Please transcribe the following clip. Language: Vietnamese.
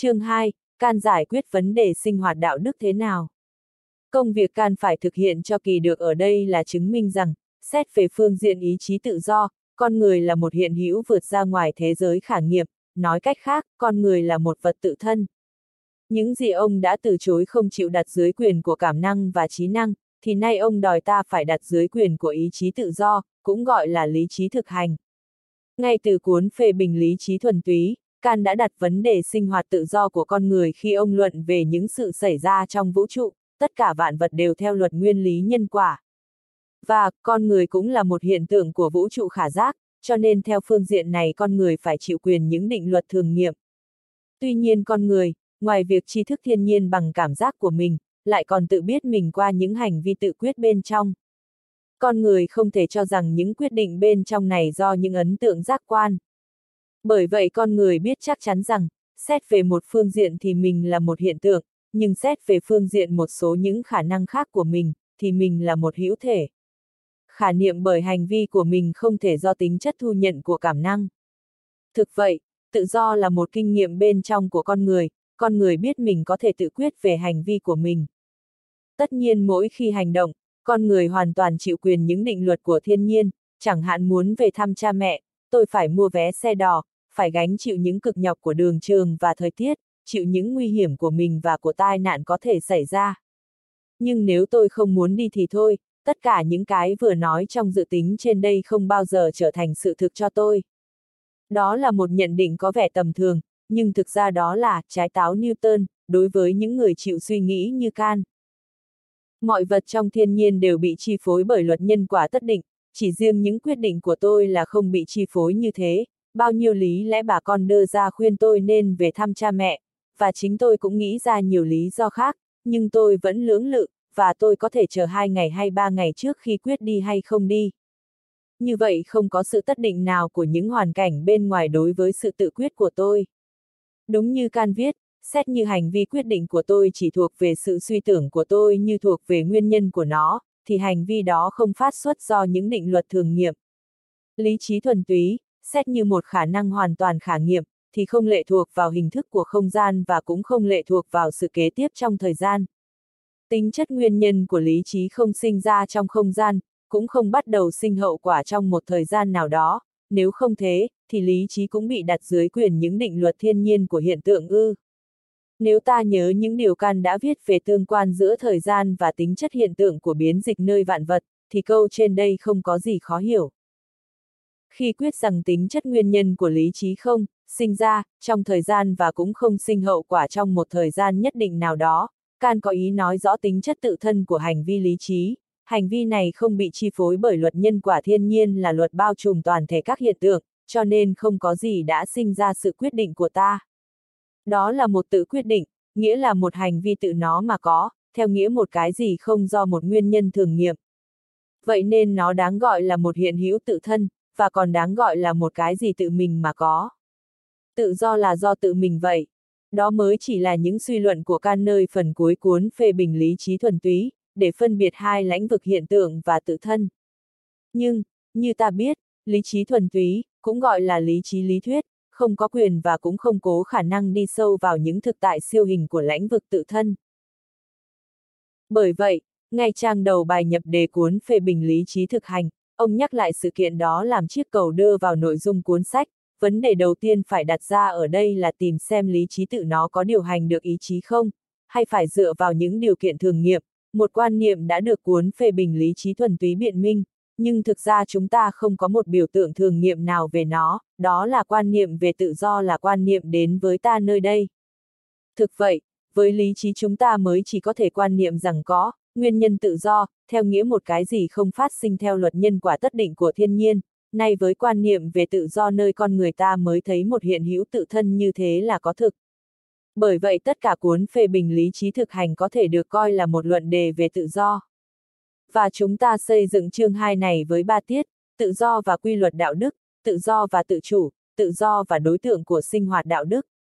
Chương 2, can giải quyết vấn đề sinh hoạt đạo đức thế nào? Công việc can phải thực hiện cho kỳ được ở đây là chứng minh rằng, xét về phương diện ý chí tự do, con người là một hiện hữu vượt ra ngoài thế giới khả nghiệm, nói cách khác, con người là một vật tự thân. Những gì ông đã từ chối không chịu đặt dưới quyền của cảm năng và trí năng, thì nay ông đòi ta phải đặt dưới quyền của ý chí tự do, cũng gọi là lý trí thực hành. Ngay từ cuốn phê bình lý trí thuần túy, Can đã đặt vấn đề sinh hoạt tự do của con người khi ông luận về những sự xảy ra trong vũ trụ, tất cả vạn vật đều theo luật nguyên lý nhân quả. Và, con người cũng là một hiện tượng của vũ trụ khả giác, cho nên theo phương diện này con người phải chịu quyền những định luật thường nghiệm. Tuy nhiên con người, ngoài việc tri thức thiên nhiên bằng cảm giác của mình, lại còn tự biết mình qua những hành vi tự quyết bên trong. Con người không thể cho rằng những quyết định bên trong này do những ấn tượng giác quan. Bởi vậy con người biết chắc chắn rằng, xét về một phương diện thì mình là một hiện tượng, nhưng xét về phương diện một số những khả năng khác của mình, thì mình là một hữu thể. Khả niệm bởi hành vi của mình không thể do tính chất thu nhận của cảm năng. Thực vậy, tự do là một kinh nghiệm bên trong của con người, con người biết mình có thể tự quyết về hành vi của mình. Tất nhiên mỗi khi hành động, con người hoàn toàn chịu quyền những định luật của thiên nhiên, chẳng hạn muốn về thăm cha mẹ, tôi phải mua vé xe đò, phải gánh chịu những cực nhọc của đường trường và thời tiết, chịu những nguy hiểm của mình và của tai nạn có thể xảy ra. Nhưng nếu tôi không muốn đi thì thôi, tất cả những cái vừa nói trong dự tính trên đây không bao giờ trở thành sự thực cho tôi. Đó là một nhận định có vẻ tầm thường, nhưng thực ra đó là trái táo Newton, đối với những người chịu suy nghĩ như can. Mọi vật trong thiên nhiên đều bị chi phối bởi luật nhân quả tất định, chỉ riêng những quyết định của tôi là không bị chi phối như thế, bao nhiêu lý lẽ bà con đưa ra khuyên tôi nên về thăm cha mẹ, và chính tôi cũng nghĩ ra nhiều lý do khác, nhưng tôi vẫn lưỡng lự, và tôi có thể chờ hai ngày hay ba ngày trước khi quyết đi hay không đi. Như vậy không có sự tất định nào của những hoàn cảnh bên ngoài đối với sự tự quyết của tôi. Đúng như Can viết, xét như hành vi quyết định của tôi chỉ thuộc về sự suy tưởng của tôi như thuộc về nguyên nhân của nó, thì hành vi đó không phát xuất do những định luật thường nghiệm. Lý trí thuần túy, xét như một khả năng hoàn toàn khả nghiệm, thì không lệ thuộc vào hình thức của không gian và cũng không lệ thuộc vào sự kế tiếp trong thời gian. Tính chất nguyên nhân của lý trí không sinh ra trong không gian, cũng không bắt đầu sinh hậu quả trong một thời gian nào đó, nếu không thế, thì lý trí cũng bị đặt dưới quyền những định luật thiên nhiên của hiện tượng ư. Nếu ta nhớ những điều can đã viết về tương quan giữa thời gian và tính chất hiện tượng của biến dịch nơi vạn vật, thì câu trên đây không có gì khó hiểu. Khi quyết rằng tính chất nguyên nhân của lý trí không, sinh ra, trong thời gian và cũng không sinh hậu quả trong một thời gian nhất định nào đó, Can có ý nói rõ tính chất tự thân của hành vi lý trí, hành vi này không bị chi phối bởi luật nhân quả thiên nhiên là luật bao trùm toàn thể các hiện tượng, cho nên không có gì đã sinh ra sự quyết định của ta. Đó là một tự quyết định, nghĩa là một hành vi tự nó mà có, theo nghĩa một cái gì không do một nguyên nhân thường nghiệm. Vậy nên nó đáng gọi là một hiện hữu tự thân, và còn đáng gọi là một cái gì tự mình mà có. Tự do là do tự mình vậy. Đó mới chỉ là những suy luận của can nơi phần cuối cuốn phê bình lý trí thuần túy, để phân biệt hai lãnh vực hiện tượng và tự thân. Nhưng, như ta biết, lý trí thuần túy, cũng gọi là lý trí lý thuyết, không có quyền và cũng không cố khả năng đi sâu vào những thực tại siêu hình của lãnh vực tự thân. Bởi vậy, ngay trang đầu bài nhập đề cuốn phê bình lý trí thực hành, ông nhắc lại sự kiện đó làm chiếc cầu đưa vào nội dung cuốn sách. Vấn đề đầu tiên phải đặt ra ở đây là tìm xem lý trí tự nó có điều hành được ý chí không, hay phải dựa vào những điều kiện thường nghiệm, một quan niệm đã được cuốn phê bình lý trí thuần túy biện minh, nhưng thực ra chúng ta không có một biểu tượng thường nghiệm nào về nó, đó là quan niệm về tự do là quan niệm đến với ta nơi đây. Thực vậy, với lý trí chúng ta mới chỉ có thể quan niệm rằng có, nguyên nhân tự do, theo nghĩa một cái gì không phát sinh theo luật nhân quả tất định của thiên nhiên, nay với quan niệm về tự do nơi con người ta mới thấy một hiện hữu tự thân như thế là có thực. Bởi vậy tất cả cuốn phê bình lý trí thực hành có thể được coi là một luận đề về tự do. Và chúng ta xây dựng chương 2 này với ba tiết, tự do và quy luật đạo đức, tự do và tự chủ, tự do và đối tượng của sinh hoạt đạo đức.